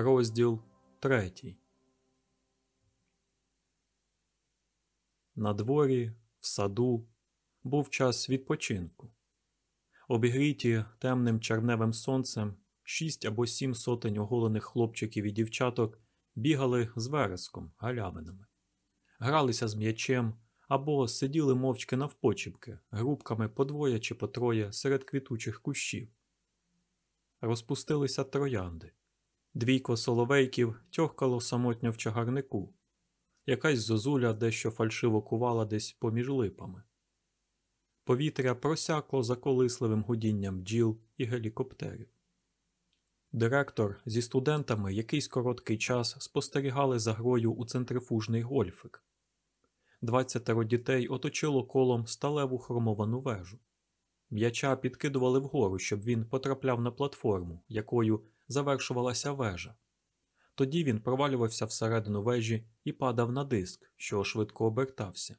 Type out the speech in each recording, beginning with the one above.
Розділ третій. На дворі, в саду, був час відпочинку. Обігріті темним червневим сонцем шість або сім сотень оголених хлопчиків і дівчаток бігали з вереском галявинами, гралися з м'ячем або сиділи мовчки навпочіпки, групками по двоє чи по троє серед квітучих кущів. Розпустилися троянди. Двійко соловейків тьохкало самотньо в чагарнику. Якась зозуля дещо фальшиво кувала десь поміж липами. Повітря просякло заколисливим гудінням бджіл і гелікоптерів. Директор зі студентами якийсь короткий час спостерігали за грою у центрифужний гольфик. Двадцятеро дітей оточило колом сталеву хромовану вежу. М'яча підкидували вгору, щоб він потрапляв на платформу, якою завершувалася вежа. Тоді він провалювався всередину вежі і падав на диск, що швидко обертався.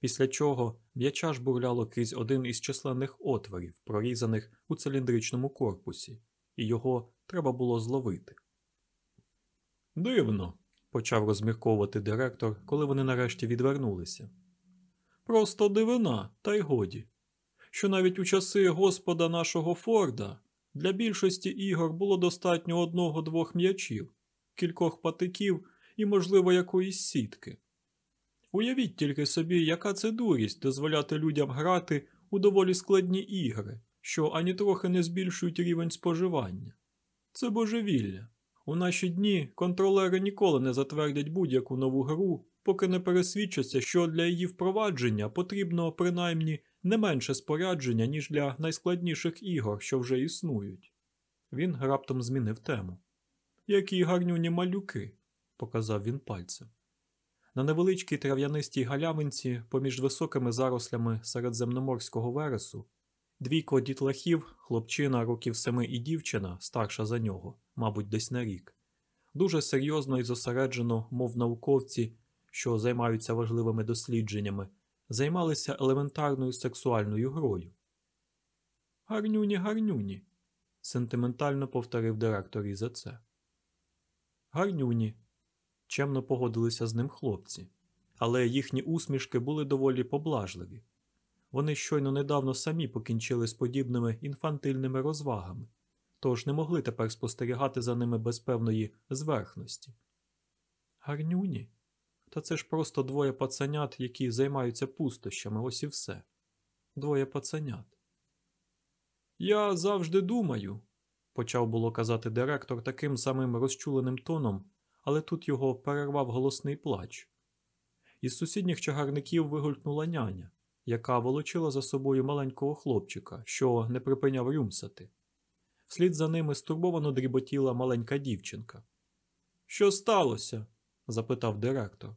Після чого м'яча ж бурляло крізь один із численних отворів, прорізаних у циліндричному корпусі, і його треба було зловити. Дивно, почав розмірковувати директор, коли вони нарешті відвернулися. Просто дивина, та й годі, що навіть у часи господа нашого Форда для більшості ігор було достатньо одного-двох м'ячів, кількох патиків і, можливо, якоїсь сітки. Уявіть тільки собі, яка це дурість дозволяти людям грати у доволі складні ігри, що ані трохи не збільшують рівень споживання. Це божевілля. У наші дні контролери ніколи не затвердять будь-яку нову гру, поки не пересвідчаться, що для її впровадження потрібно принаймні не менше спорядження, ніж для найскладніших ігор, що вже існують. Він раптом змінив тему. Які гарнюні малюки, показав він пальцем. На невеличкій трав'янистій галявинці, поміж високими зарослями середземноморського вересу, двійко дітлахів, хлопчина років семи і дівчина, старша за нього, мабуть, десь на рік, дуже серйозно і зосереджено, мов науковці, що займаються важливими дослідженнями, займалися елементарною сексуальною грою. Гарнюні, гарнюні, сентиментально повторив директор і за це. Гарнюні, чемно погодилися з ним хлопці, але їхні усмішки були доволі поблажливі. Вони щойно недавно самі покінчили з подібними інфантильними розвагами, тож не могли тепер спостерігати за ними без певної зверхності. Гарнюні? Та це ж просто двоє пацанят, які займаються пустощами, ось і все. Двоє пацанят. Я завжди думаю, почав було казати директор таким самим розчуленим тоном, але тут його перервав голосний плач. Із сусідніх чагарників вигулькнула няня, яка волочила за собою маленького хлопчика, що не припиняв рюмсати. Вслід за ними стурбовано дріботіла маленька дівчинка. Що сталося? запитав директор.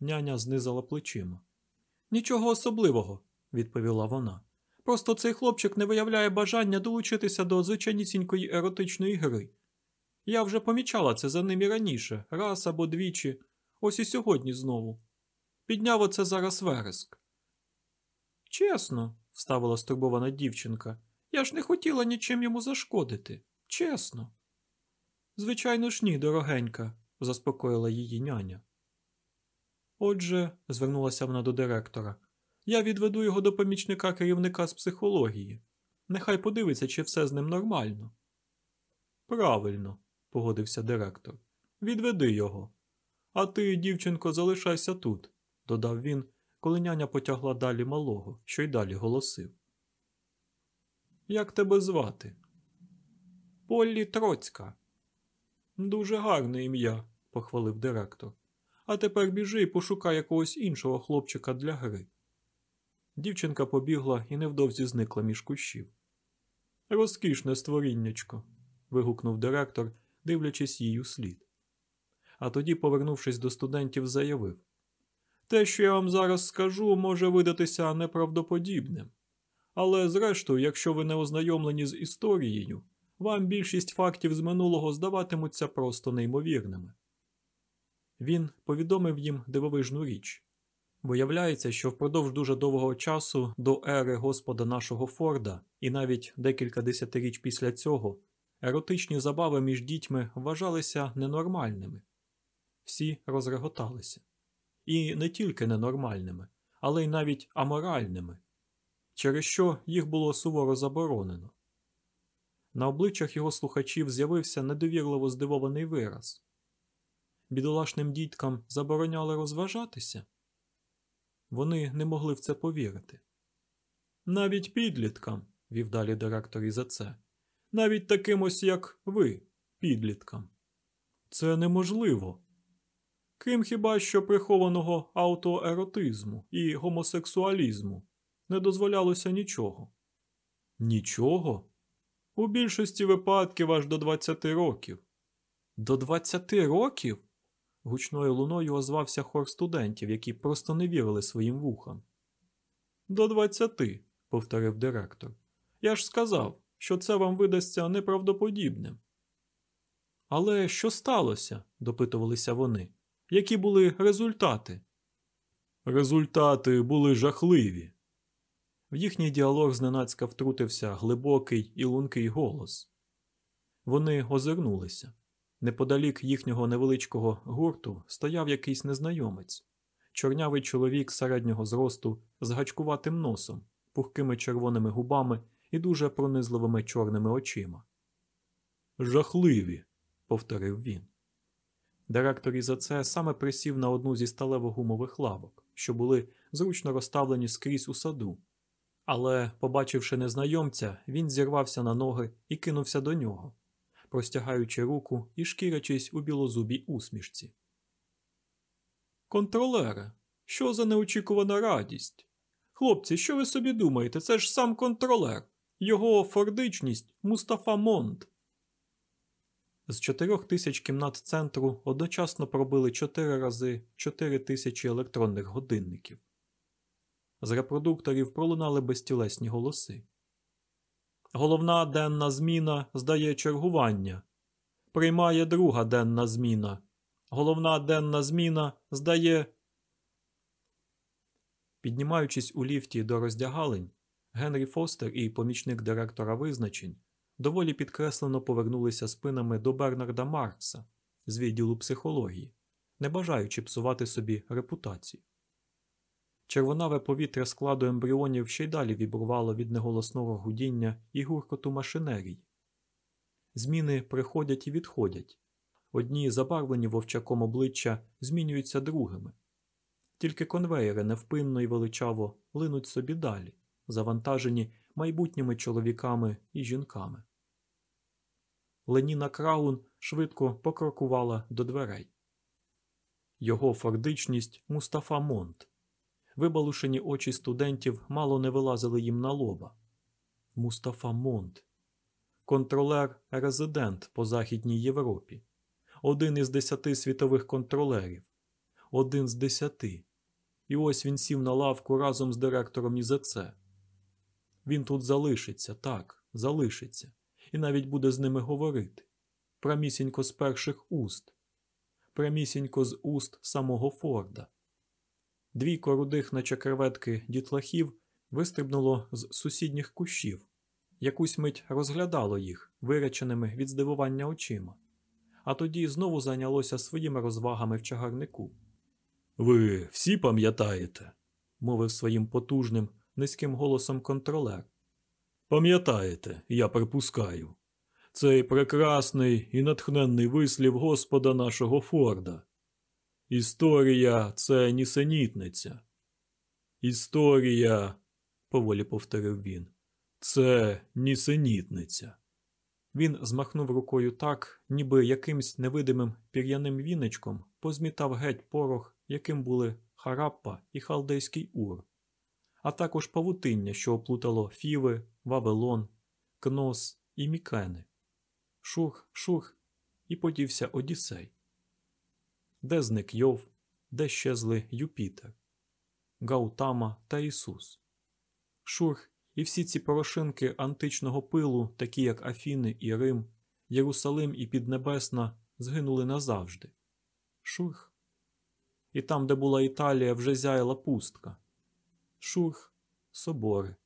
Няня знизала плечима. Нічого особливого, відповіла вона. Просто цей хлопчик не виявляє бажання долучитися до звичайнісінької еротичної гри. Я вже помічала це за ним і раніше, раз або двічі, ось і сьогодні знову. Підняв оце зараз вереск. Чесно, вставила стурбована дівчинка, я ж не хотіла нічим йому зашкодити. Чесно. Звичайно ж ні, дорогенька, заспокоїла її няня. Отже, звернулася вона до директора, я відведу його до помічника керівника з психології. Нехай подивиться, чи все з ним нормально. Правильно, погодився директор. Відведи його. А ти, дівчинко, залишайся тут, додав він, коли няня потягла далі малого, що й далі голосив. Як тебе звати? Поллі Троцька. Дуже гарне ім'я, похвалив директор. А тепер біжи і пошукай якогось іншого хлопчика для гри. Дівчинка побігла і невдовзі зникла між кущів. Розкішне створіннячко. вигукнув директор, дивлячись їй у слід. А тоді, повернувшись до студентів, заявив Те, що я вам зараз скажу, може видатися неправдоподібним. Але, зрештою, якщо ви не ознайомлені з історією, вам більшість фактів з минулого здаватимуться просто неймовірними. Він повідомив їм дивовижну річ. Виявляється, що впродовж дуже довгого часу до ери Господа нашого Форда, і навіть декілька десятиріч після цього, еротичні забави між дітьми вважалися ненормальними. Всі розреготалися. І не тільки ненормальними, але й навіть аморальними, через що їх було суворо заборонено. На обличчях його слухачів з'явився недовірливо здивований вираз. Бідолашним діткам забороняли розважатися. Вони не могли в це повірити. Навіть підліткам, вів далі директор і за це, навіть таким ось, як ви, підліткам. Це неможливо. Крім хіба що прихованого аутоеротизму і гомосексуалізму не дозволялося нічого. Нічого? У більшості випадків аж до 20 років. До 20 років? Гучною луною озвався хор студентів, які просто не вірили своїм вухам. До 20, повторив директор. Я ж сказав, що це вам видасться неправдоподібним. Але що сталося? допитувалися вони. Які були результати? Результати були жахливі. В їхній діалог зненацька втрутився глибокий і лункий голос. Вони озирнулися. Неподалік їхнього невеличкого гурту стояв якийсь незнайомець, чорнявий чоловік середнього зросту з гачкуватим носом, пухкими червоними губами і дуже пронизливими чорними очима. Жахливі, повторив він. Директор і за це саме присів на одну зі сталево-гумових лавок, що були зручно розставлені скрізь у саду. Але, побачивши незнайомця, він зірвався на ноги і кинувся до нього, простягаючи руку і шкірячись у білозубій усмішці. Контролере, що за неочікувана радість? Хлопці, що ви собі думаєте? Це ж сам контролер, його фордичність Мустафа Монт. З чотирьох тисяч кімнат центру одночасно пробили чотири рази чотири тисячі електронних годинників. З репродукторів пролунали безтілесні голоси. Головна денна зміна здає чергування. Приймає друга денна зміна. Головна денна зміна здає. Піднімаючись у ліфті до роздягалень, Генрі Фостер і помічник директора визначень доволі підкреслено повернулися спинами до Бернарда Маркса з відділу психології, не бажаючи псувати собі репутацію. Червонаве повітря складу ембріонів ще й далі вібрувало від неголосного гудіння і гуркоту машинерій. Зміни приходять і відходять. Одні забарвлені вовчаком обличчя змінюються другими. Тільки конвеєри невпинно і величаво линуть собі далі, завантажені майбутніми чоловіками і жінками. Леніна Краун швидко покрокувала до дверей. Його фордичність Мустафа Монт. Вибалушені очі студентів мало не вилазили їм на лоба. Мустафа Монт, контролер резидент по Західній Європі, один із десяти світових контролерів, один з десяти. І ось він сів на лавку разом з директором ІЗЦ. Він тут залишиться, так, залишиться, і навіть буде з ними говорити. Прямісінько з перших уст, прямісінько з уст самого Форда. Двійко рудих, наче креветки дітлахів, вистрибнуло з сусідніх кущів, якусь мить розглядало їх, виреченими від здивування очима, а тоді знову зайнялося своїми розвагами в чагарнику. Ви всі пам'ятаєте, мовив своїм потужним, низьким голосом контролер. Пам'ятаєте, я припускаю, цей прекрасний і натхненний вислів Господа нашого Форда. Історія це нісенітниця. Історія, поволі повторив він, це нісенітниця. Він змахнув рукою так, ніби якимсь невидимим пір'яним віничком позмітав геть порох, яким були Хараппа і Халдейський Ур, а також павутиння, що оплутало Фіви, Вавилон, Кнос і Мікени. Шух, шух, і подівся Одіссей. Де зник Йов, де щезли Юпітер, Гаутама та Ісус. Шурх і всі ці порошинки античного пилу, такі як Афіни і Рим, Єрусалим і Піднебесна, згинули назавжди. Шурх. І там, де була Італія, вже зяяла пустка. Шурх, собори,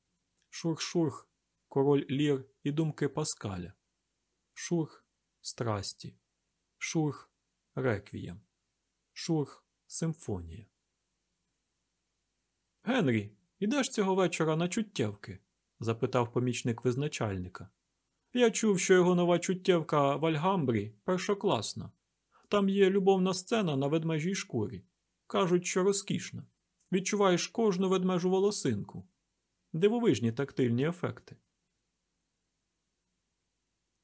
шурх-шурх, король Лір і думки Паскаля. шурх страсті, шурх реквієм, шурх симфонія. Генрі, ідеш цього вечора на чуттєвки? запитав помічник визначальника. Я чув, що його нова чуттєвка в Альгамбрі першокласна. Там є любовна сцена на ведмежій шкурі. Кажуть, що розкішна. Відчуваєш кожну ведмежу волосинку. Дивовижні тактильні ефекти.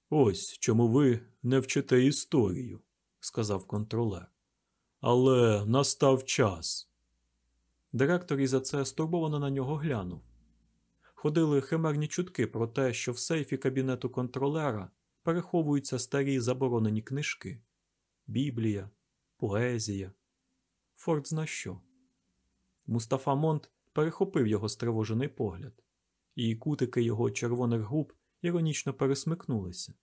Ось чому ви не вчите історію, сказав контролер. Але настав час. Директор і за це стурбовано на нього глянув. Ходили химерні чутки про те, що в сейфі кабінету контролера переховуються старі заборонені книжки Біблія, поезія. Форд зна що. Мустафа Монт перехопив його стривожений погляд, і кутики його червоних губ іронічно пересмикнулися.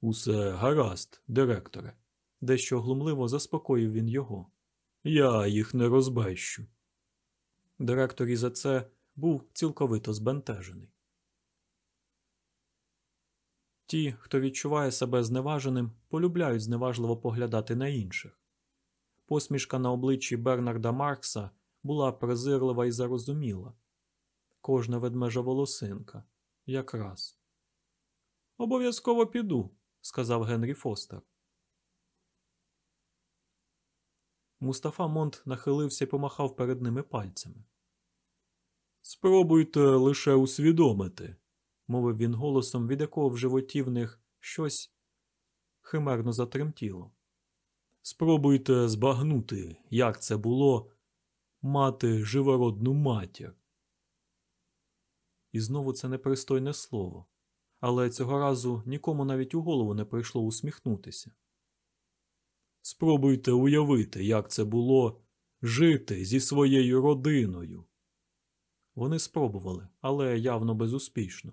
Усе гаразд, директоре, дещо глумливо заспокоїв він його. Я їх не розбещу. Директор і за це був цілковито збентежений. Ті, хто відчуває себе зневаженим, полюбляють зневажливо поглядати на інших. Посмішка на обличчі Бернарда Маркса була презирлива і зарозуміла. Кожна ведмежа волосинка, якраз. Обов'язково піду, сказав Генрі Фостер. Мустафа Монт нахилився і помахав перед ними пальцями. Спробуйте лише усвідомити, мовив він голосом, від якого в животі в них щось химерно затремтіло. Спробуйте збагнути, як це було мати живородну матір. І знову це непристойне слово, але цього разу нікому навіть у голову не прийшло усміхнутися. Спробуйте уявити, як це було жити зі своєю родиною. Вони спробували, але явно безуспішно.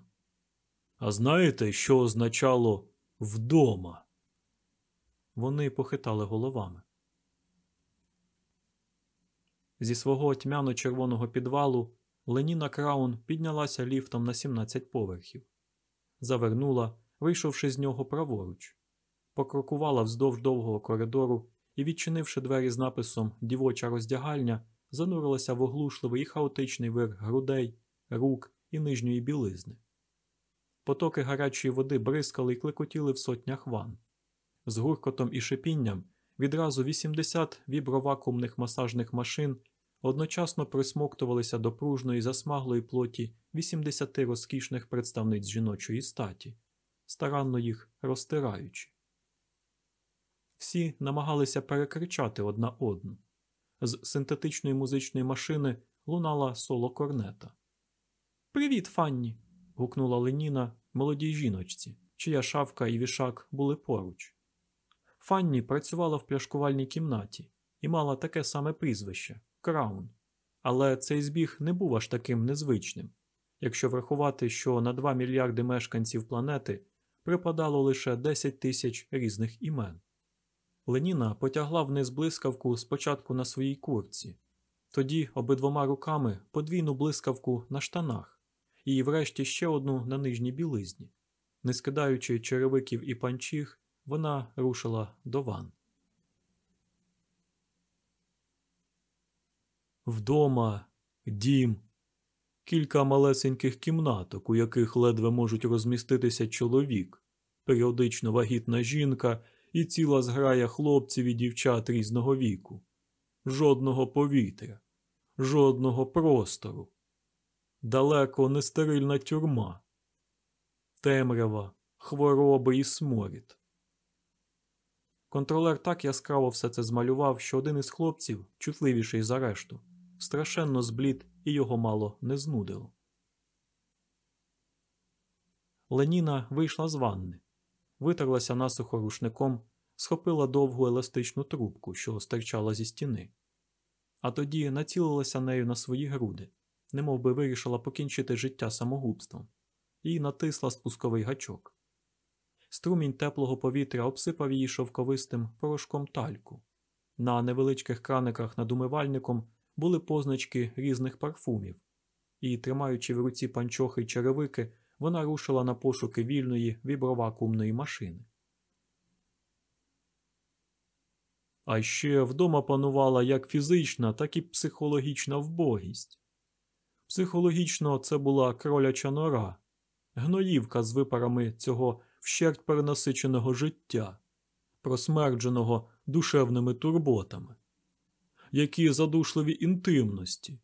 А знаєте, що означало вдома? Вони похитали головами. Зі свого тьмяно-червоного підвалу Леніна Краун піднялася ліфтом на 17 поверхів, завернула, вийшовши з нього праворуч, покрокувала вздовж довгого коридору і, відчинивши двері з написом Дівоча роздягальня, занурилася в оглушливий і хаотичний вир грудей, рук і нижньої білизни. Потоки гарячої води бризкали і клекотіли в сотнях ван. З гуркотом і шипінням відразу 80 вібровакуумних масажних машин одночасно присмоктувалися до пружної засмаглої плоті 80 розкішних представниць жіночої статі, старанно їх розтираючи. Всі намагалися перекричати одна одну. З синтетичної музичної машини лунала соло корнета. Привіт, Фанні. гукнула Леніна молодій жіночці, чия шавка і вішак були поруч. Фанні працювала в пляшкувальній кімнаті і мала таке саме прізвище Краун. Але цей збіг не був аж таким незвичним, якщо врахувати, що на 2 мільярди мешканців планети припадало лише 10 тисяч різних імен. Леніна потягла вниз блискавку спочатку на своїй курці, тоді обидвома руками подвійну блискавку на штанах і врешті ще одну на нижній білизні. Не скидаючи черевиків і панчіх, вона рушила до ван. Вдома дім, кілька малесеньких кімнаток, у яких ледве можуть розміститися чоловік, періодично вагітна жінка і ціла зграя хлопців і дівчат різного віку, жодного повітря, жодного простору, далеко не стерильна тюрма, темрява, хвороби і сморід. Контролер так яскраво все це змалював, що один із хлопців, чутливіший за решту, страшенно зблід і його мало не знудило. Леніна вийшла з ванни, витерлася насухо рушником, схопила довгу еластичну трубку, що стирчала зі стіни, а тоді націлилася нею на свої груди, немов би вирішила покінчити життя самогубством, і натисла спусковий гачок. Струмінь теплого повітря обсипав її шовковистим порошком тальку. На невеличких краниках над умивальником були позначки різних парфумів, і, тримаючи в руці панчохи й черевики, вона рушила на пошуки вільної вібровакуумної машини. А ще вдома панувала як фізична, так і психологічна вбогість. Психологічно це була кроляча нора, гноївка з випарами цього вщерть перенасиченого життя, просмердженого душевними турботами, які задушливі інтимності,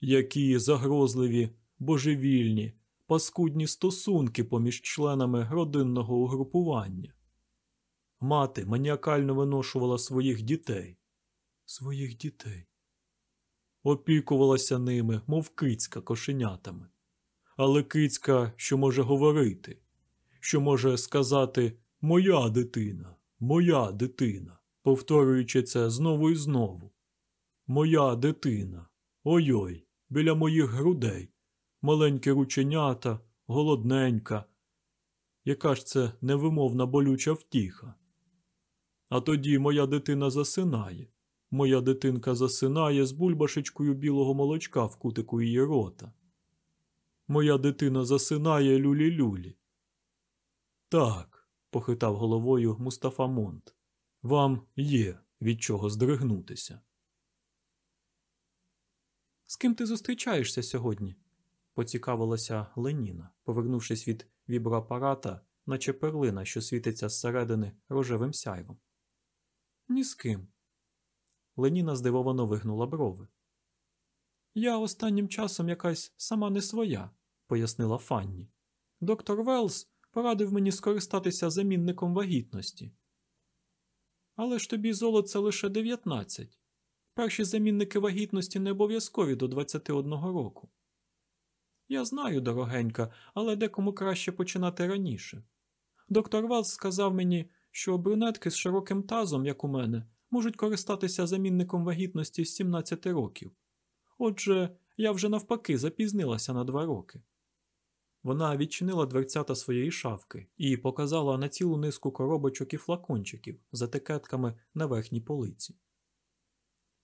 які загрозливі, божевільні, паскудні стосунки поміж членами родинного угрупування. Мати маніакально виношувала своїх дітей, своїх дітей, опікувалася ними, мов кицька кошенятами. Але кицька, що може говорити, що може сказати Моя дитина, моя дитина, повторюючи це знову і знову. Моя дитина, ой-ой, біля моїх грудей, маленькі рученята, голодненька. Яка ж це невимовна болюча втіха? А тоді моя дитина засинає. Моя дитинка засинає з бульбашечкою білого молочка в кутику її рота. Моя дитина засинає люлі-люлі. Так, похитав головою Мустафа Монт. Вам є від чого здригнутися. З ким ти зустрічаєшся сьогодні? Поцікавилася Леніна, повернувшись від віброапарата, наче перлина, що світиться зсередини рожевим сяйвом. Ні з ким. Леніна здивовано вигнула брови. Я останнім часом якась сама не своя, пояснила Фанні. Доктор Велс порадив мені скористатися замінником вагітності. Але ж тобі золоце лише 19. Перші замінники вагітності не обов'язкові до 21 року. Я знаю, дорогенька, але декому краще починати раніше. Доктор Велс сказав мені, що брюнетки з широким тазом, як у мене, можуть користатися замінником вагітності з 17 років. Отже, я вже навпаки запізнилася на два роки. Вона відчинила дверцята своєї шафки і показала на цілу низку коробочок і флакончиків з етикетками на верхній полиці.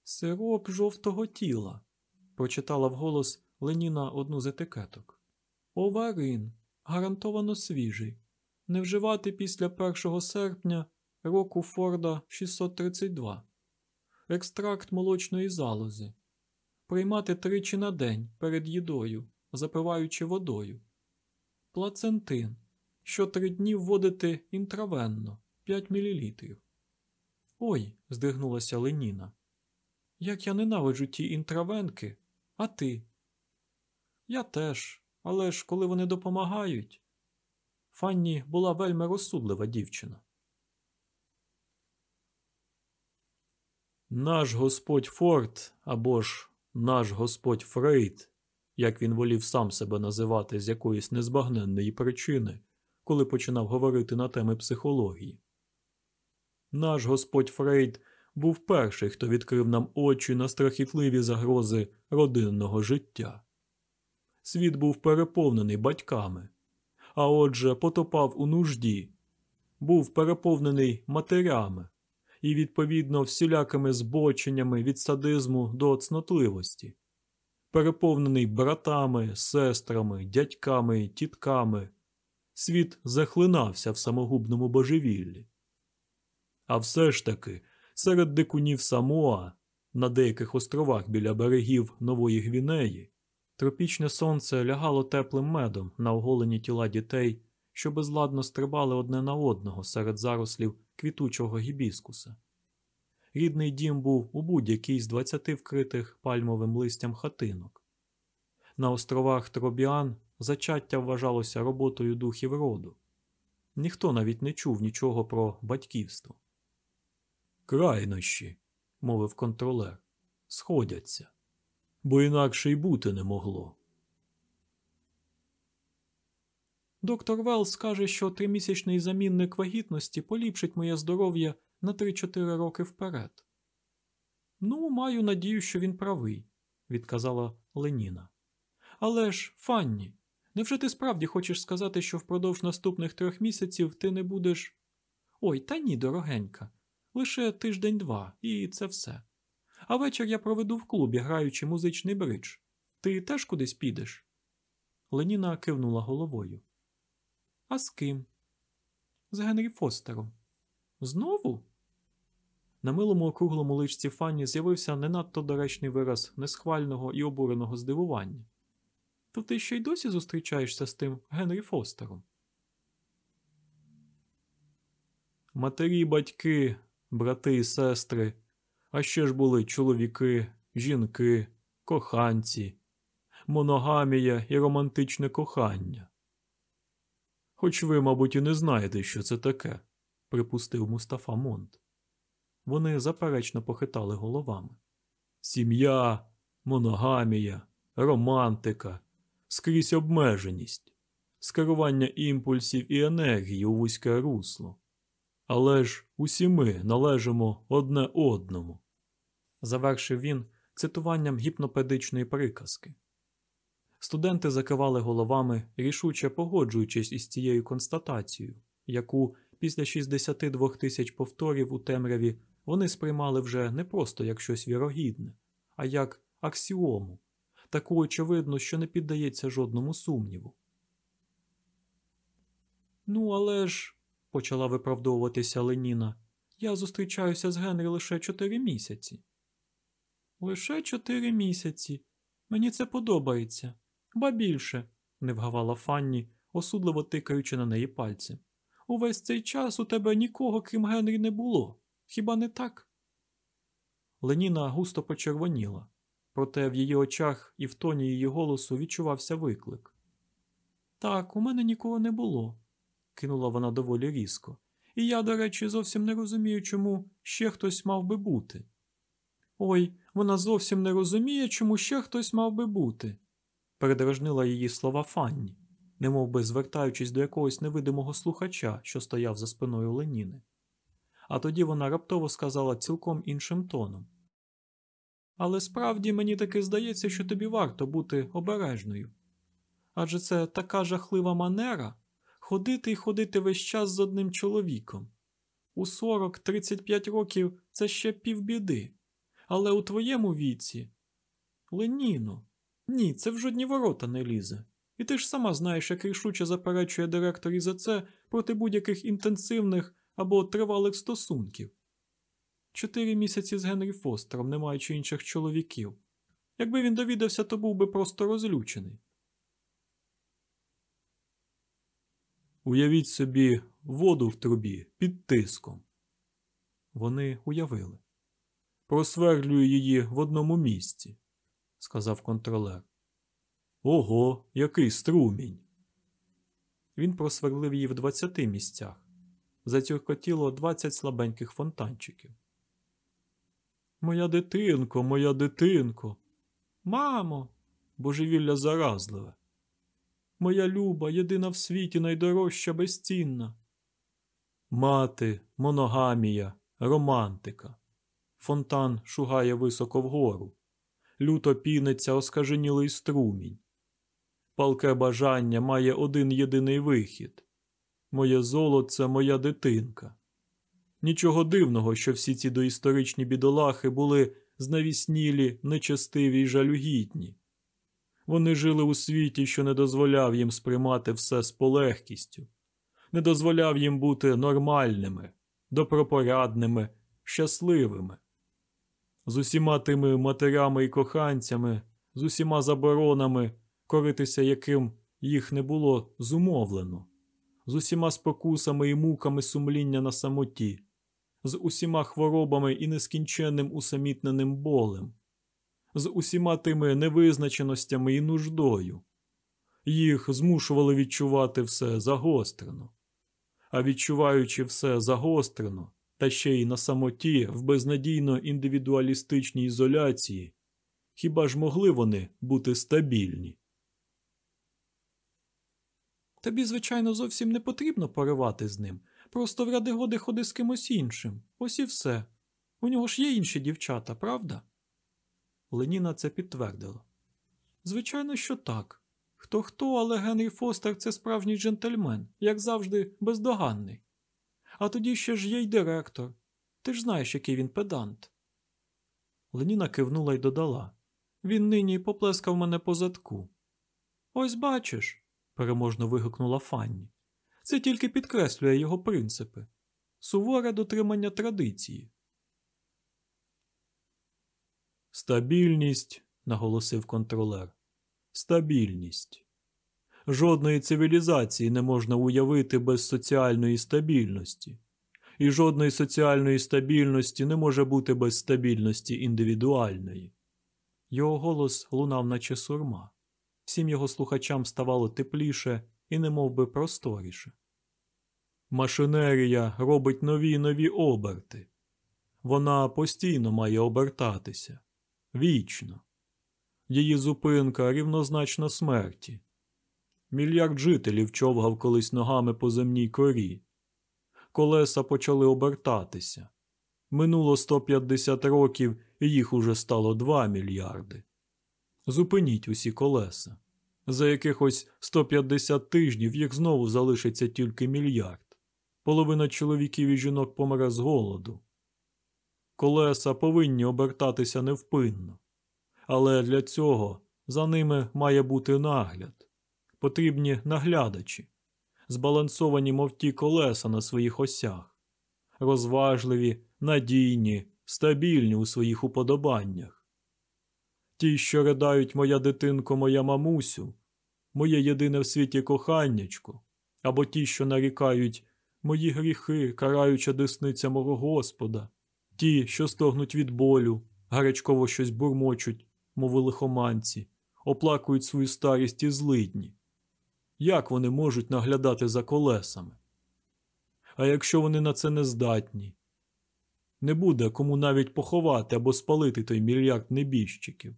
Сироп жовтого тіла, прочитала вголос Леніна одну з етикеток. Оварин, гарантовано свіжий. Не вживати після 1 серпня року Форда 632. Екстракт молочної залози. Приймати тричі на день перед їдою, запиваючи водою. Плацентин. Що три дні вводити інтравенно 5 мл. Ой, здригнулася Леніна. Як я ненавиджу ті інтравенки, а ти? Я теж, але ж коли вони допомагають. Фанні була вельми розсудлива дівчина. Наш господь Форд або ж наш господь Фрейд, як він волів сам себе називати з якоїсь незбагненної причини, коли починав говорити на теми психології. Наш господь Фрейд був перший, хто відкрив нам очі на страхітливі загрози родинного життя. Світ був переповнений батьками, а отже, потопав у нужді, був переповнений матерями і, відповідно, всілякими збоченнями від садизму до цнотливості, переповнений братами, сестрами, дядьками, тітками. Світ захлинався в самогубному божевіллі. А все ж таки, серед дикунів Самоа, на деяких островах біля берегів Нової Гвінеї, Тропічне сонце лягало теплим медом на оголені тіла дітей, що безладно стрибали одне на одного серед зарослів квітучого гібіскуса. Рідний дім був у будь-якій з двадцяти вкритих пальмовим листям хатинок. На островах Тробріан зачаття вважалося роботою духів роду. Ніхто навіть не чув нічого про батьківство. Крайнощі, мовив контролер, сходяться бо інакше й бути не могло. Доктор Велс каже, що тримісячний замінник вагітності поліпшить моє здоров'я на 3-4 роки вперед. Ну, маю надію, що він правий, відказала Леніна. Але ж, Фанні, невже ти справді хочеш сказати, що впродовж наступних трьох місяців ти не будеш. Ой, та ні, дорогенька, лише тиждень два, і це все. А вечір я проведу в клубі, граючи музичний бридж. Ти теж кудись підеш? Леніна кивнула головою. А з ким? З Генрі Фостером. Знову? На милому округлому личці Фанні з'явився не надто доречний вираз несхвального і обуреного здивування. То ти ще й досі зустрічаєшся з тим Генрі Фостером? Матері, батьки, брати і сестри, а ще ж були чоловіки, жінки, коханці, моногамія і романтичне кохання. Хоч ви, мабуть, і не знаєте, що це таке, припустив Мустафа Монт. Вони заперечно похитали головами. Сім'я, моногамія, романтика, скрізь обмеженість, скерування імпульсів і енергії у вузьке русло. Але ж усі ми належимо одне одному. Завершив він цитуванням гіпнопедичної приказки. Студенти закивали головами, рішуче погоджуючись із цією констатацією, яку після 62 тисяч повторів у темряві вони сприймали вже не просто як щось вірогідне, а як аксіому, таку очевидну, що не піддається жодному сумніву. Ну, але ж, почала виправдовуватися Леніна, я зустрічаюся з Генрі лише чотири місяці. Лише чотири місяці. Мені це подобається. Ба більше, не вгавала Фанні, осудливо тикаючи на неї пальцем. Увесь цей час у тебе нікого, крім Генрі, не було. Хіба не так? Леніна густо почервоніла, проте в її очах і в тоні її голосу відчувався виклик. Так, у мене нікого не було, кинула вона доволі різко. І я, до речі, зовсім не розумію, чому ще хтось мав би бути. Ой, вона зовсім не розуміє, чому ще хтось мав би бути, передражнила її слова Фанні, немов би звертаючись до якогось невидимого слухача, що стояв за спиною Леніни. А тоді вона раптово сказала цілком іншим тоном. Але справді мені таки здається, що тобі варто бути обережною. Адже це така жахлива манера ходити і ходити весь час з одним чоловіком. У 40-35 років це ще півбіди. Але у твоєму віці. Леніно, ні, це в жодні ворота не лізе. І ти ж сама знаєш, як рішуче заперечує директор і за це проти будь-яких інтенсивних або тривалих стосунків. Чотири місяці з Генрі Фостером, не маючи інших чоловіків. Якби він довідався, то був би просто розлючений. Уявіть собі воду в трубі під тиском. Вони уявили. Просверлюю її в одному місці, сказав контролер. Ого, який струмінь. Він просверлив її в двадцяти місцях. Зацюркотіло двадцять слабеньких фонтанчиків. Моя дитинко, моя дитинко. Мамо, божевілля заразливе. Моя люба, єдина в світі найдорожча безцінна. Мати, моногамія, романтика. Фонтан шугає високо вгору, люто піниться оскаженілий струмінь. Палке бажання має один єдиний вихід моє золоце, моя дитинка. Нічого дивного, що всі ці доісторичні бідолахи були знавіснілі, нечестиві й жалюгідні. Вони жили у світі, що не дозволяв їм сприймати все з полегкістю, не дозволяв їм бути нормальними, добропорядними, щасливими. З усіма тими матерями і коханцями, з усіма заборонами, коритися яким їх не було зумовлено, з усіма спокусами і муками сумління на самоті, з усіма хворобами і нескінченним усамітненим болем з усіма тими невизначеностями і нуждою. Їх змушували відчувати все загострено. А відчуваючи все загострено, та ще й на самоті в безнадійно індивідуалістичній ізоляції, хіба ж могли вони бути стабільні? Тобі, звичайно, зовсім не потрібно поривати з ним. Просто в ради годи ходи з кимось іншим. Ось і все. У нього ж є інші дівчата, правда? Леніна це підтвердила. Звичайно, що так. Хто хто, але Генрі Фостер це справжній джентльмен, як завжди, бездоганний. А тоді ще ж є й директор. Ти ж знаєш, який він педант. Леніна кивнула й додала. Він нині поплескав мене по задку. Ось бачиш, переможно вигукнула Фанні. Це тільки підкреслює його принципи. Суворе дотримання традиції. Стабільність, наголосив контролер. Стабільність. Жодної цивілізації не можна уявити без соціальної стабільності, і жодної соціальної стабільності не може бути без стабільності індивідуальної. Його голос лунав, наче сурма. Всім його слухачам ставало тепліше і немов би просторіше. Машинерія робить нові й нові оберти. Вона постійно має обертатися вічно. Її зупинка рівнозначна смерті. Мільярд жителів човгав колись ногами по земній корі. Колеса почали обертатися. Минуло 150 років, і їх уже стало 2 мільярди. Зупиніть усі колеса. За якихось 150 тижнів їх знову залишиться тільки мільярд. Половина чоловіків і жінок помре з голоду. Колеса повинні обертатися невпинно. Але для цього за ними має бути нагляд. Потрібні наглядачі, збалансовані, мов ті колеса на своїх осях, розважливі, надійні, стабільні у своїх уподобаннях. Ті, що ридають моя дитинко, моя мамусю, моє єдине в світі коханнячко, або ті, що нарікають мої гріхи, караюча десниця мого Господа, ті, що стогнуть від болю, гарячково щось бурмочуть, мови лихоманці, оплакують свою старість і злидні. Як вони можуть наглядати за колесами? А якщо вони на це не здатні? Не буде кому навіть поховати або спалити той мільярд небіжчиків.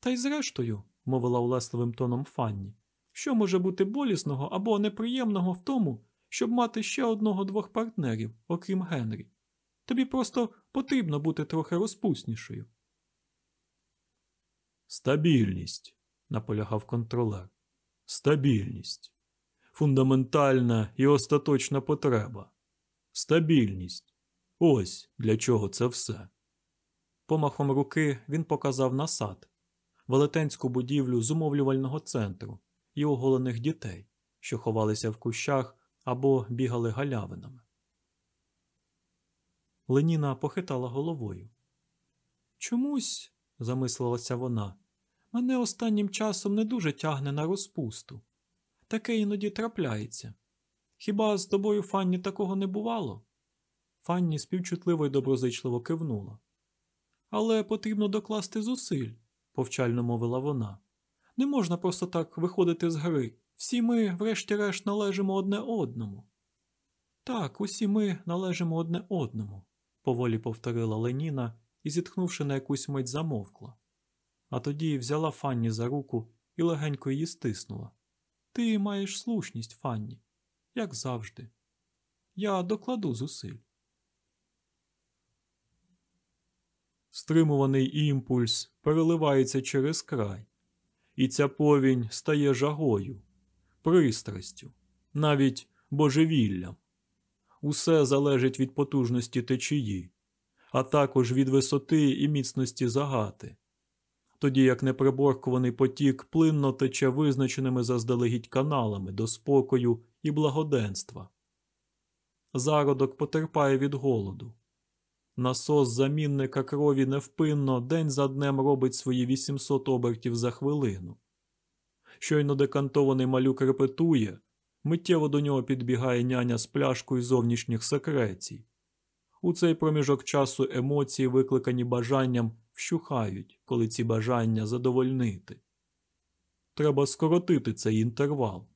Та й зрештою, мовила улесливим тоном Фанні, що може бути болісного або неприємного в тому, щоб мати ще одного двох партнерів, окрім Генрі. Тобі просто потрібно бути трохи розпуснішою. Стабільність, наполягав контролер. Стабільність. Фундаментальна і остаточна потреба. Стабільність. Ось для чого це все. Помахом руки він показав на сад, велетенську будівлю зумовлювального центру і оголених дітей, що ховалися в кущах або бігали галявинами. Леніна похитала головою. Чомусь, замислилася вона, мене останнім часом не дуже тягне на розпусту. Таке іноді трапляється. Хіба з тобою, Фанні, такого не бувало? Фанні співчутливо й доброзичливо кивнула. Але потрібно докласти зусиль, повчально мовила вона. Не можна просто так виходити з гри. Всі ми, врешті-решт, належимо одне одному. Так, усі ми належимо одне одному, поволі повторила Леніна і, зітхнувши на якусь мить, замовкла. А тоді взяла Фанні за руку і легенько її стиснула. Ти маєш слушність, Фанні, як завжди. Я докладу зусиль. Стримуваний імпульс переливається через край, і ця повінь стає жагою, пристрастю, навіть божевіллям. Усе залежить від потужності течії, а також від висоти і міцності загати. Тоді як неприборкуваний потік плинно тече визначеними заздалегідь каналами до спокою і благоденства. Зародок потерпає від голоду. Насос замінника крові невпинно день за днем робить свої 800 обертів за хвилину. Щойно декантований малюк репетує, миттєво до нього підбігає няня з пляшкою зовнішніх секрецій. У цей проміжок часу емоції, викликані бажанням, вщухають, коли ці бажання задовольнити. Треба скоротити цей інтервал,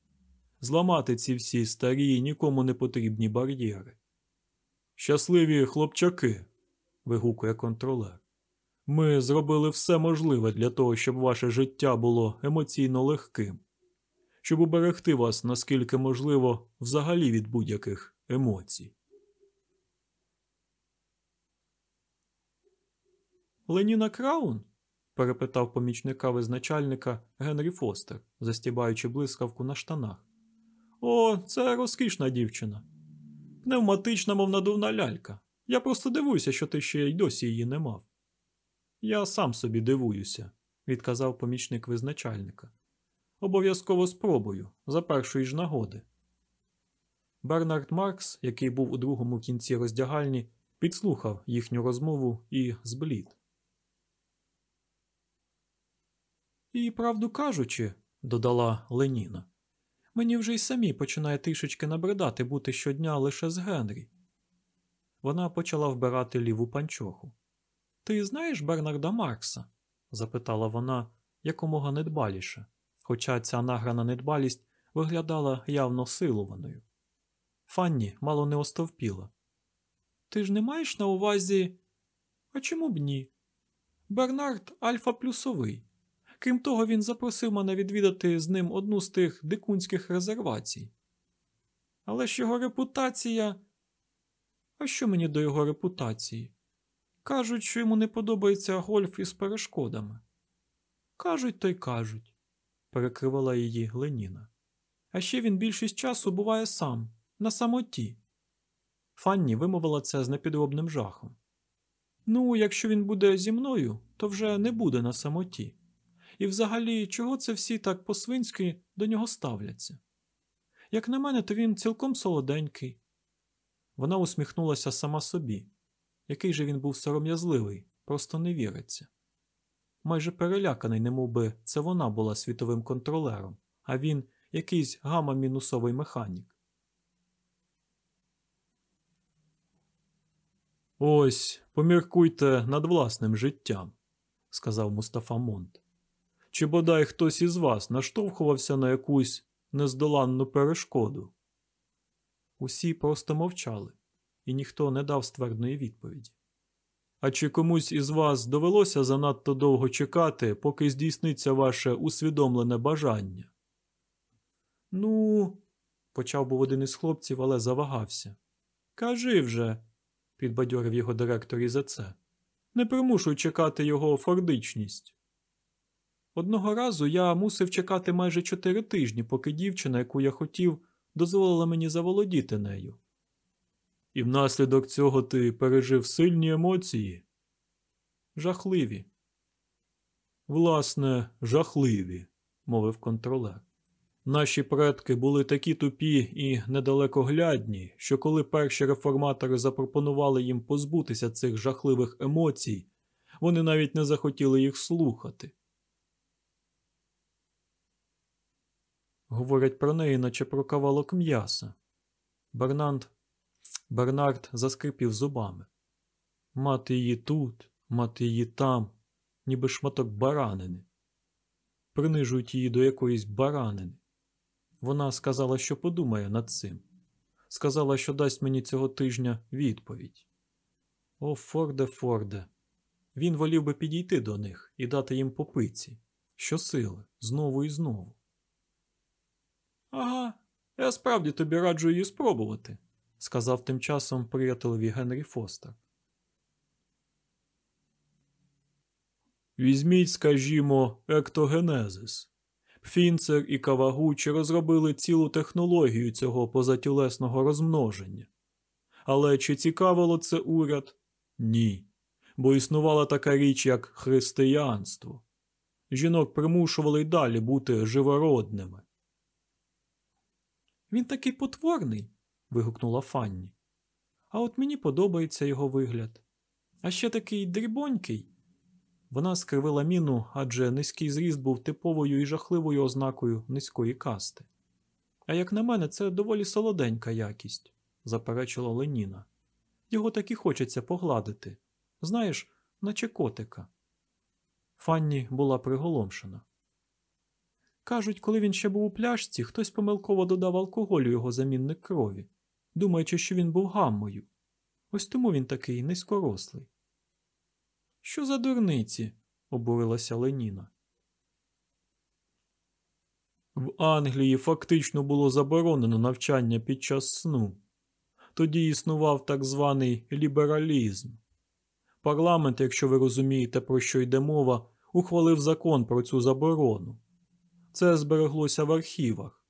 зламати ці всі старі нікому не потрібні бар'єри. Щасливі хлопчаки, вигукує контролер. Ми зробили все можливе для того, щоб ваше життя було емоційно легким, щоб уберегти вас наскільки можливо взагалі від будь-яких емоцій. Леніна Краун? перепитав помічника визначальника Генрі Фостер, застібаючи блискавку на штанах. О, це розкішна дівчина. Пневматична, мов надувна лялька. Я просто дивуюся, що ти ще й досі її не мав. Я сам собі дивуюся, відказав помічник визначальника. Обов'язково спробую, за першої ж нагоди. Бернард Маркс, який був у другому кінці роздягальні, підслухав їхню розмову і зблід. І, правду кажучи, додала Леніна, мені вже й самі починає трішечки набридати бути щодня лише з Генрі. Вона почала вбирати ліву панчоху. Ти знаєш Бернарда Маркса? запитала вона якомога недбаліше, хоча ця награна недбалість виглядала явно силуваною. Фанні мало не остовпіла. Ти ж не маєш на увазі. А чому б ні? Бернард альфа плюсовий. Крім того, він запросив мене відвідати з ним одну з тих дикунських резервацій. Але ж його репутація. А що мені до його репутації? Кажуть, що йому не подобається гольф із перешкодами. Кажуть, то й кажуть, перекривала її Леніна. А ще він більшість часу буває сам, на самоті. Фанні вимовила це з непідробним жахом. Ну, якщо він буде зі мною, то вже не буде на самоті. І взагалі, чого це всі так по-свинськи до нього ставляться? Як на мене, то він цілком солоденький. Вона усміхнулася сама собі. Який же він був сором'язливий, просто не віриться. Майже переляканий, немов би це вона була світовим контролером, а він якийсь гамма-мінусовий механік. Ось, поміркуйте над власним життям, сказав Мустафа Монт. Чи бодай хтось із вас наштовхувався на якусь нездоланну перешкоду? Усі просто мовчали, і ніхто не дав ствердної відповіді. А чи комусь із вас довелося занадто довго чекати, поки здійсниться ваше усвідомлене бажання? Ну, почав був один із хлопців, але завагався. Кажи вже, підбадьорив його директор і за це. Не примушуй чекати його фордичність. Одного разу я мусив чекати майже чотири тижні, поки дівчина, яку я хотів, дозволила мені заволодіти нею. І внаслідок цього ти пережив сильні емоції? Жахливі. Власне, жахливі, мовив контролер. Наші предки були такі тупі і недалекоглядні, що коли перші реформатори запропонували їм позбутися цих жахливих емоцій, вони навіть не захотіли їх слухати. Говорять про неї, наче про кавалок м'яса. Бернанд Бернард заскрипів зубами. Мати її тут, мати її там, ніби шматок баранини. Принижують її до якоїсь баранини. Вона сказала, що подумає над цим. Сказала, що дасть мені цього тижня відповідь. О, Форде, Форде. Він волів би підійти до них і дати їм попиці. Щосили, знову і знову. Ага, я справді тобі раджу її спробувати, сказав тим часом приятелеві Генрі Фостер. Візьміть, скажімо, ектогенезис. Фінцер і Кавагучі розробили цілу технологію цього позатілесного розмноження. Але чи цікавило це уряд? Ні. Бо існувала така річ, як християнство. Жінок примушували й далі бути живородними. Він такий потворний. вигукнула Фанні. А от мені подобається його вигляд. А ще такий дрібонький. Вона скривила міну, адже низький зріст був типовою і жахливою ознакою низької касти. А як на мене, це доволі солоденька якість, заперечила Леніна. Його так і хочеться погладити. Знаєш, наче котика. Фанні була приголомшена. Кажуть, коли він ще був у пляшці, хтось помилково додав алкоголю його замінник крові, думаючи, що він був гаммою. Ось тому він такий низькорослий. Що за дурниці? обурилася Леніна. В Англії фактично було заборонено навчання під час сну. Тоді існував так званий лібералізм. Парламент, якщо ви розумієте, про що йде мова, ухвалив закон про цю заборону. Це збереглося в архівах.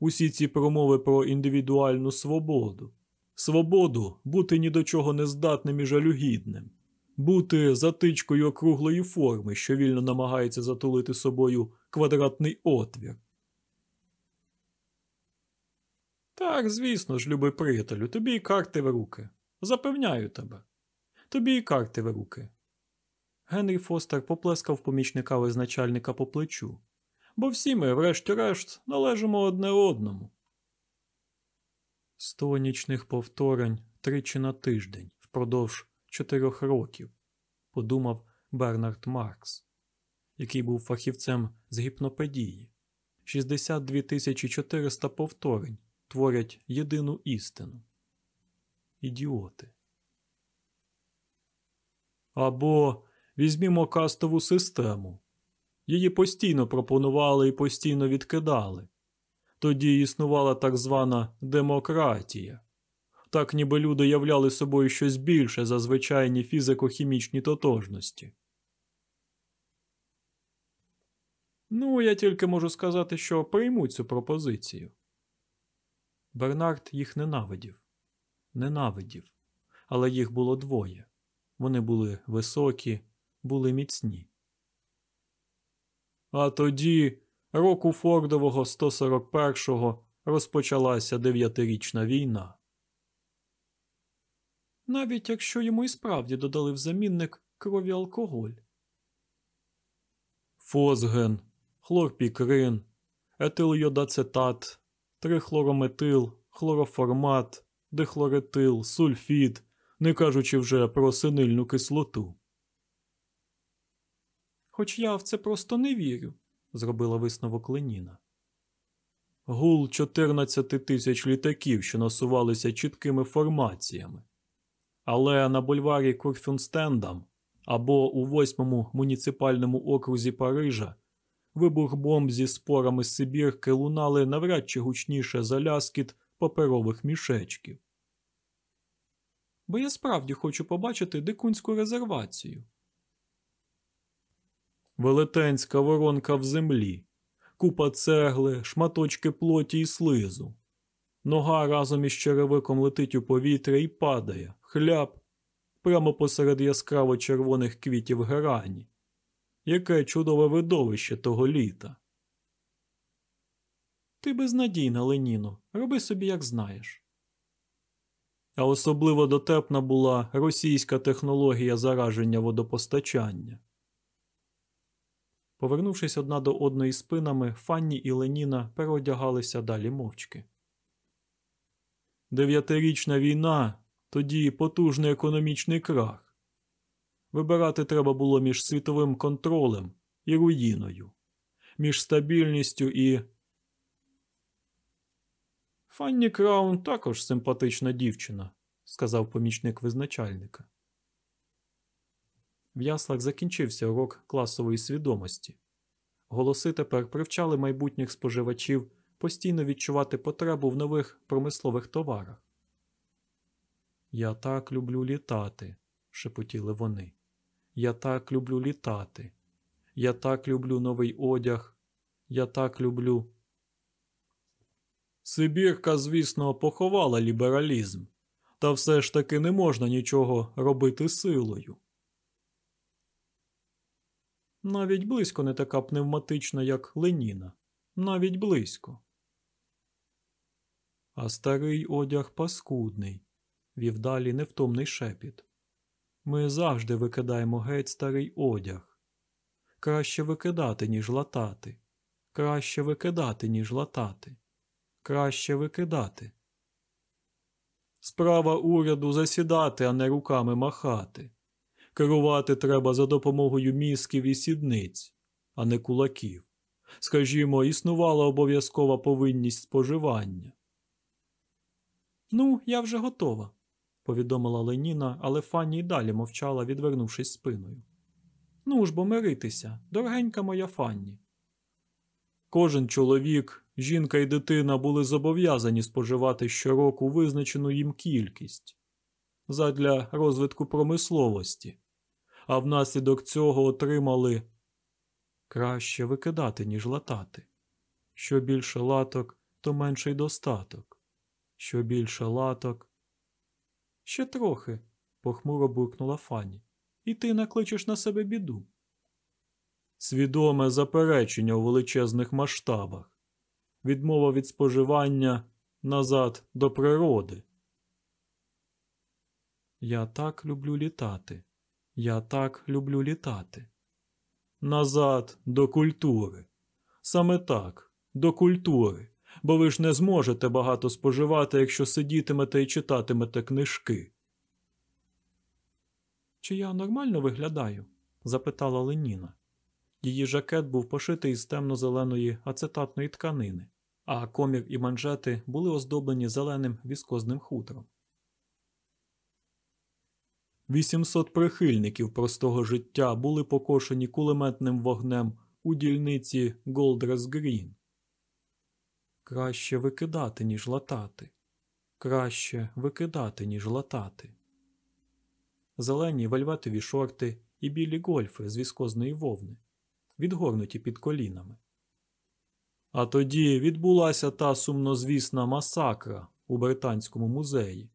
Усі ці промови про індивідуальну свободу. Свободу бути ні до чого нездатним і жалюгідним бути затичкою округлої форми, що вільно намагається затулити собою квадратний отвір, Так, звісно ж, любий приятелю, тобі й карти в руки. Запевняю тебе. Тобі й карти в руки. Генрі Фостер поплескав помічника визначальника по плечу. Бо всі ми, врешті-решт, належимо одне одному. Сто нічних повторень тричі на тиждень впродовж чотирьох років, подумав Бернард Маркс, який був фахівцем з гіпнопедії. 62 400 повторень творять єдину істину. Ідіоти. Або візьмімо кастову систему. Її постійно пропонували і постійно відкидали. Тоді існувала так звана демократія. Так ніби люди являли собою щось більше за звичайні фізико-хімічні тотожності. Ну, я тільки можу сказати, що прийму цю пропозицію. Бернард їх ненавидів. Ненавидів. Але їх було двоє. Вони були високі, були міцні. А тоді, року Фордового 141-го, розпочалася дев'ятирічна війна. Навіть якщо йому і справді додали в замінник крові алкоголь. Фосген, хлорпікрин, етилйодацетат, трихлорометил, хлороформат, дихлоретил, сульфід, не кажучи вже про синильну кислоту. Хоч я в це просто не вірю, зробила висновок Леніна. Гул 14 тисяч літаків, що насувалися чіткими формаціями. Але на бульварі Курфюнстендам або у восьмому муніципальному окрузі Парижа вибух бомб зі спорами Сибірки лунали навряд чи гучніше за ляскіт паперових мішечків. Бо я справді хочу побачити дикунську резервацію. Велетенська воронка в землі, купа цегли, шматочки плоті і слизу. Нога разом із черевиком летить у повітря і падає, хляб, прямо посеред яскраво червоних квітів герані. Яке чудове видовище того літа. Ти безнадійна, Леніно, роби собі, як знаєш. А особливо дотепна була російська технологія зараження водопостачання. Повернувшись одна до одної спинами, Фанні і Леніна переодягалися далі мовчки. Дев'ятирічна війна тоді потужний економічний крах. Вибирати треба було між світовим контролем і руїною, між стабільністю і. Фанні Краун також симпатична дівчина, сказав помічник визначальника. В яслах закінчився урок класової свідомості. Голоси тепер привчали майбутніх споживачів постійно відчувати потребу в нових промислових товарах. Я так люблю літати, шепотіли вони. Я так люблю літати. Я так люблю новий одяг. Я так люблю. Сибірка, звісно, поховала лібералізм, та все ж таки не можна нічого робити силою. Навіть близько не така пневматична, як Леніна. Навіть близько. А старий одяг паскудний, вів далі невтомний шепіт. Ми завжди викидаємо геть старий одяг. Краще викидати, ніж латати. Краще викидати, ніж латати. Краще викидати. Справа уряду засідати, а не руками махати. Керувати треба за допомогою мізків і сідниць, а не кулаків. Скажімо, існувала обов'язкова повинність споживання. Ну, я вже готова, повідомила Леніна, але Фанні й далі мовчала, відвернувшись спиною. Ну ж бо миритися, дорогенька моя Фанні. Кожен чоловік, жінка і дитина були зобов'язані споживати щороку визначену їм кількість задля розвитку промисловості, а внаслідок цього отримали краще викидати, ніж латати. Що більше латок, то менший достаток. Що більше латок. Ще трохи, похмуро буркнула Фанні. І ти накличеш на себе біду. Свідоме заперечення у величезних масштабах, відмова від споживання назад до природи. Я так люблю літати. Я так люблю літати. Назад до культури. Саме так, до культури. Бо ви ж не зможете багато споживати, якщо сидітимете і читатимете книжки. Чи я нормально виглядаю? запитала Леніна. Її жакет був пошитий із темно-зеленої ацетатної тканини, а комір і манжети були оздоблені зеленим віскозним хутром. 800 прихильників простого життя були покошені кулеметним вогнем у дільниці Голдрес Грін. Краще викидати, ніж латати. Краще викидати, ніж латати. Зелені вельветові шорти і білі гольфи з віскозної вовни, відгорнуті під колінами. А тоді відбулася та сумнозвісна масакра у Британському музеї.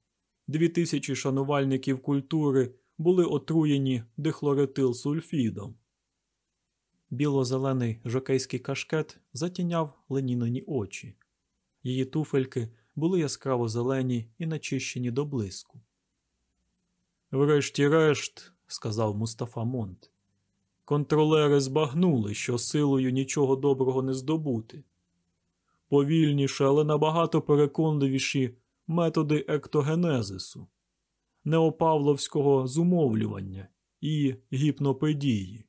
Дві тисячі шанувальників культури були отруєні дихлоретилсульфідом. Біло-зелений жокейський кашкет затіняв Ленінині очі. Її туфельки були яскраво зелені і начищені до блиску. Врешті-решт, сказав Мустафа Монт, контролери збагнули, що силою нічого доброго не здобути. Повільніше, але набагато переконливіші методи ектогенезису, неопавловського зумовлювання і гіпнопедії.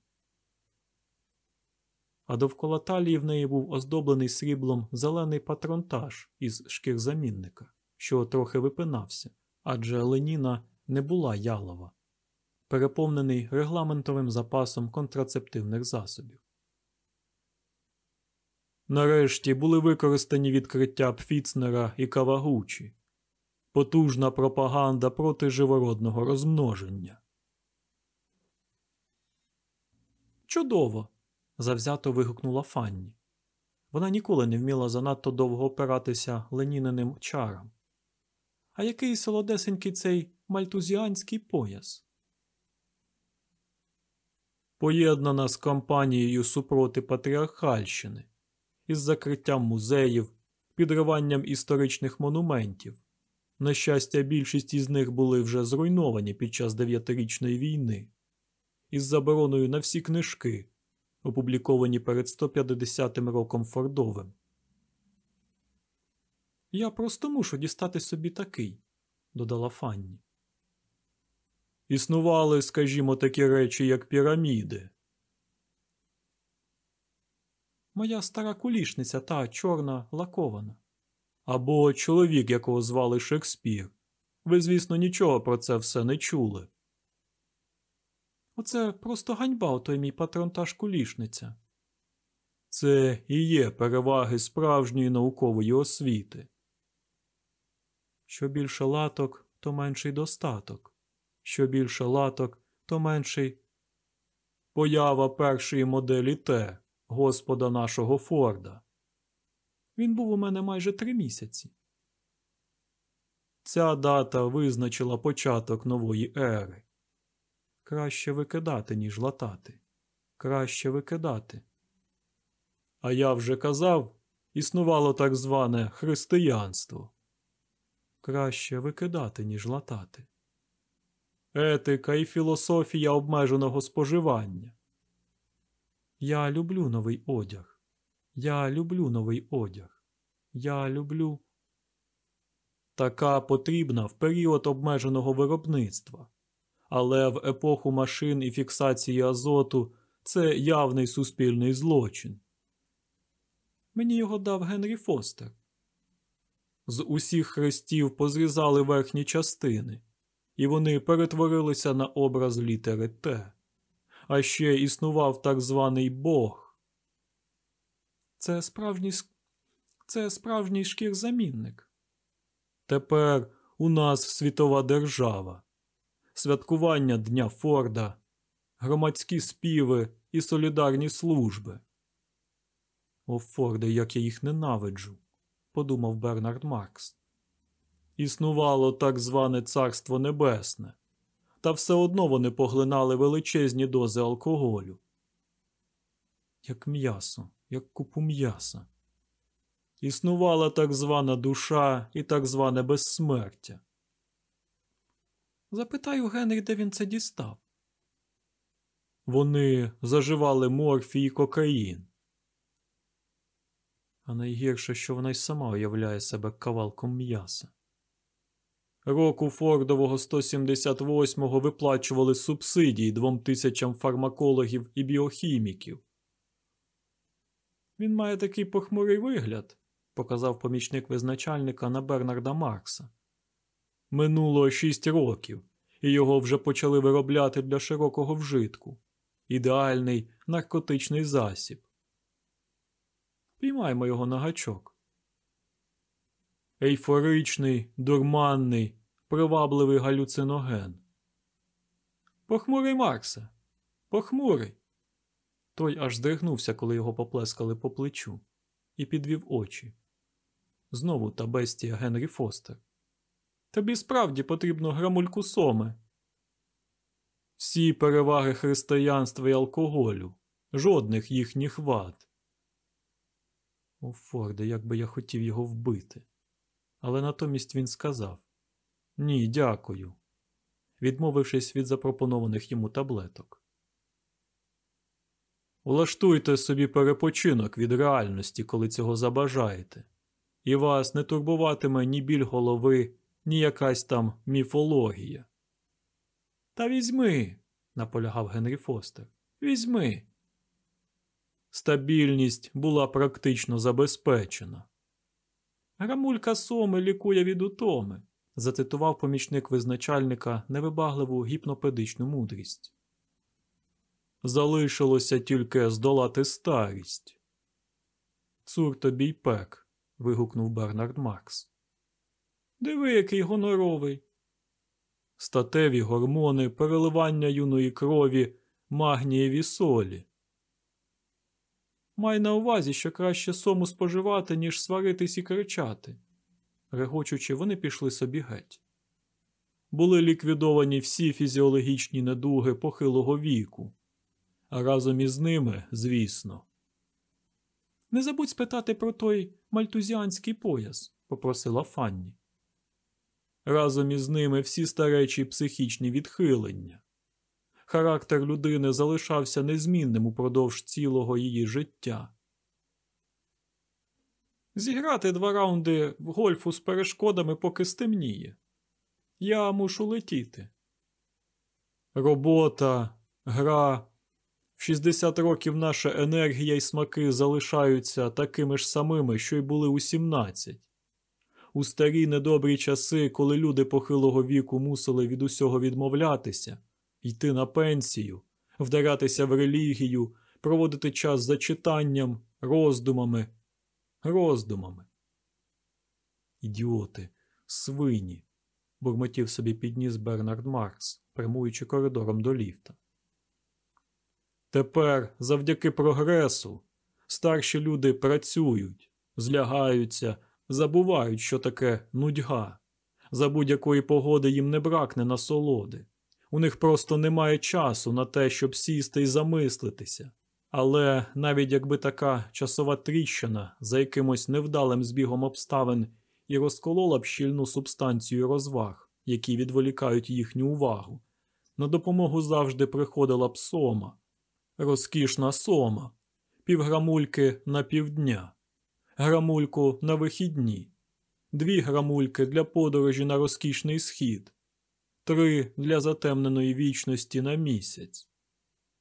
А довкола талії в неї був оздоблений сріблом зелений патронтаж із шкірзамінника, що трохи випинався, адже Леніна не була ялова, переповнений регламентовим запасом контрацептивних засобів. Нарешті були використані відкриття Пфіцнера і Кавагучі, потужна пропаганда проти живородного розмноження. Чудово! завзято вигукнула Фанні. Вона ніколи не вміла занадто довго опиратися леніниним чарам. А який солодесенький цей мальтузіанський пояс? Поєднана з кампанією супроти патріархальщини, із закриттям музеїв, підриванням історичних монументів. На щастя, більшість із них були вже зруйновані під час дев'ятирічної війни, із забороною на всі книжки, опубліковані перед 150 роком Фордовим. Я просто мушу дістати собі такий, додала Фанні. Існували, скажімо, такі речі, як піраміди. Моя стара кулішниця та чорна лакована. Або чоловік, якого звали Шекспір. Ви, звісно, нічого про це все не чули. Оце просто ганьба отой мій патронтаж кулішниця. Це і є переваги справжньої наукової освіти. Що більше латок, то менший достаток. Що більше латок, то менший поява першої моделі Т, господа нашого Форда. Він був у мене майже три місяці. Ця дата визначила початок нової ери. Краще викидати, ніж латати. Краще викидати. А я вже казав, існувало так зване християнство. Краще викидати, ніж латати. Етика і філософія обмеженого споживання. Я люблю новий одяг. Я люблю новий одяг. Я люблю. Така потрібна в період обмеженого виробництва але в епоху машин і фіксації азоту це явний суспільний злочин. Мені його дав Генрі Фостер. З усіх хрестів позрізали верхні частини, і вони перетворилися на образ літери Т. А ще існував так званий Бог. Це справжній це справжній шкірзамінник. Тепер у нас світова держава святкування Дня Форда, громадські співи і солідарні служби. О, Форде, як я їх ненавиджу, подумав Бернард Маркс. Існувало так зване Царство Небесне, та все одно вони поглинали величезні дози алкоголю. Як м'ясо, як купу м'яса. існувала так звана душа і так зване безсмертя. Запитаю Генрі, де він це дістав. Вони заживали морфій і кокаїн. А найгірше, що вона й сама уявляє себе кавалком м'яса. Року Фордового 178-го виплачували субсидії двом тисячам фармакологів і біохіміків. Він має такий похмурий вигляд, показав помічник визначальника на Бернарда Маркса. Минуло шість років, і його вже почали виробляти для широкого вжитку. Ідеальний наркотичний засіб. Піймаймо його на гачок. Ейфоричний, дурманний, привабливий галюциноген. Похмурий Марксе. Похмурий. Той аж здригнувся, коли його поплескали по плечу, і підвів очі. Знову та бестія Генрі Фостер. Тобі справді потрібно грамульку соми. Всі переваги християнства і алкоголю, жодних їхніх вад. О, Форде, як би я хотів його вбити. Але натомість він сказав Ні, дякую, відмовившись від запропонованих йому таблеток. Влаштуйте собі перепочинок від реальності, коли цього забажаєте, і вас не турбуватиме ні біль голови, ні якась там міфологія. Та візьми, наполягав Генрі Фостер. Візьми. Стабільність була практично забезпечена. Грамулька соми лікує від утоми, зацитував помічник визначальника невибагливу гіпнопедичну мудрість. Залишилося тільки здолати старість. Цур тобі й пек. вигукнув Бернард Маркс. Диви, який гоноровий. Статеві гормони, переливання юної крові, магнієві солі. Май на увазі, що краще сому споживати, ніж сваритись і кричати. Регочучи, вони пішли собі геть. Були ліквідовані всі фізіологічні недуги похилого віку, а разом із ними, звісно. Не забудь спитати про той мальтузіанський пояс, попросила Фанні. Разом із ними всі старечі психічні відхилення. Характер людини залишався незмінним упродовж цілого її життя. Зіграти два раунди в гольфу з перешкодами, поки стемніє. Я мушу летіти. Робота, гра. В 60 років наша енергія і смаки залишаються такими ж самими, що й були у 17. У старі недобрі часи, коли люди похилого віку мусили від усього відмовлятися йти на пенсію, вдаратися в релігію, проводити час за читанням, роздумами, роздумами. Ідіоти, свині, бурмотів собі підніс Бернард Маркс, прямуючи коридором до ліфта. Тепер, завдяки прогресу, старші люди працюють, злягаються, забувають, що таке нудьга. За будь-якої погоди їм не бракне насолоди. У них просто немає часу на те, щоб сісти і замислитися. Але навіть якби така часова тріщина за якимось невдалим збігом обставин і розколола б щільну субстанцію розваг, які відволікають їхню увагу, на допомогу завжди приходила б сома, розкішна сома, півграмульки на півдня, грамульку на вихідні, дві грамульки для подорожі на розкішний схід три для затемненої вічності на місяць.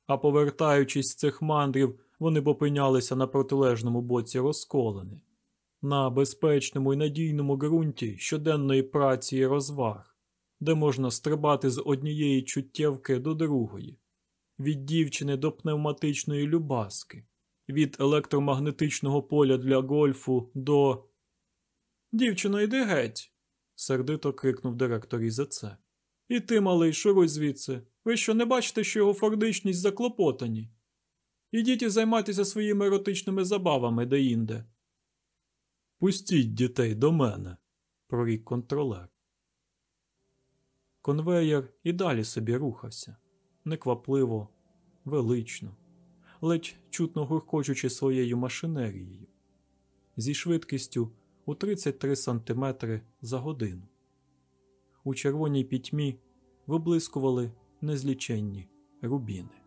А повертаючись з цих мандрів, вони б опинялися на протилежному боці розколини, на безпечному і надійному ґрунті щоденної праці і розваг, де можна стрибати з однієї чуттєвки до другої, від дівчини до пневматичної любаски, від електромагнетичного поля для гольфу до. Дівчино, йди геть. сердито крикнув директор ІЗЦ. І ти, малий, шуруй звідси. Ви що не бачите, що його фордичність заклопотані? Ідіть і займайтеся своїми еротичними забавами деінде. Пустіть дітей до мене, прорік контролер. Конвеєр і далі собі рухався неквапливо, велично, ледь чутно гуркочучи своєю машинерією. зі швидкістю у 33 см за годину. У червоній пітьмі виблискували незліченні рубіни.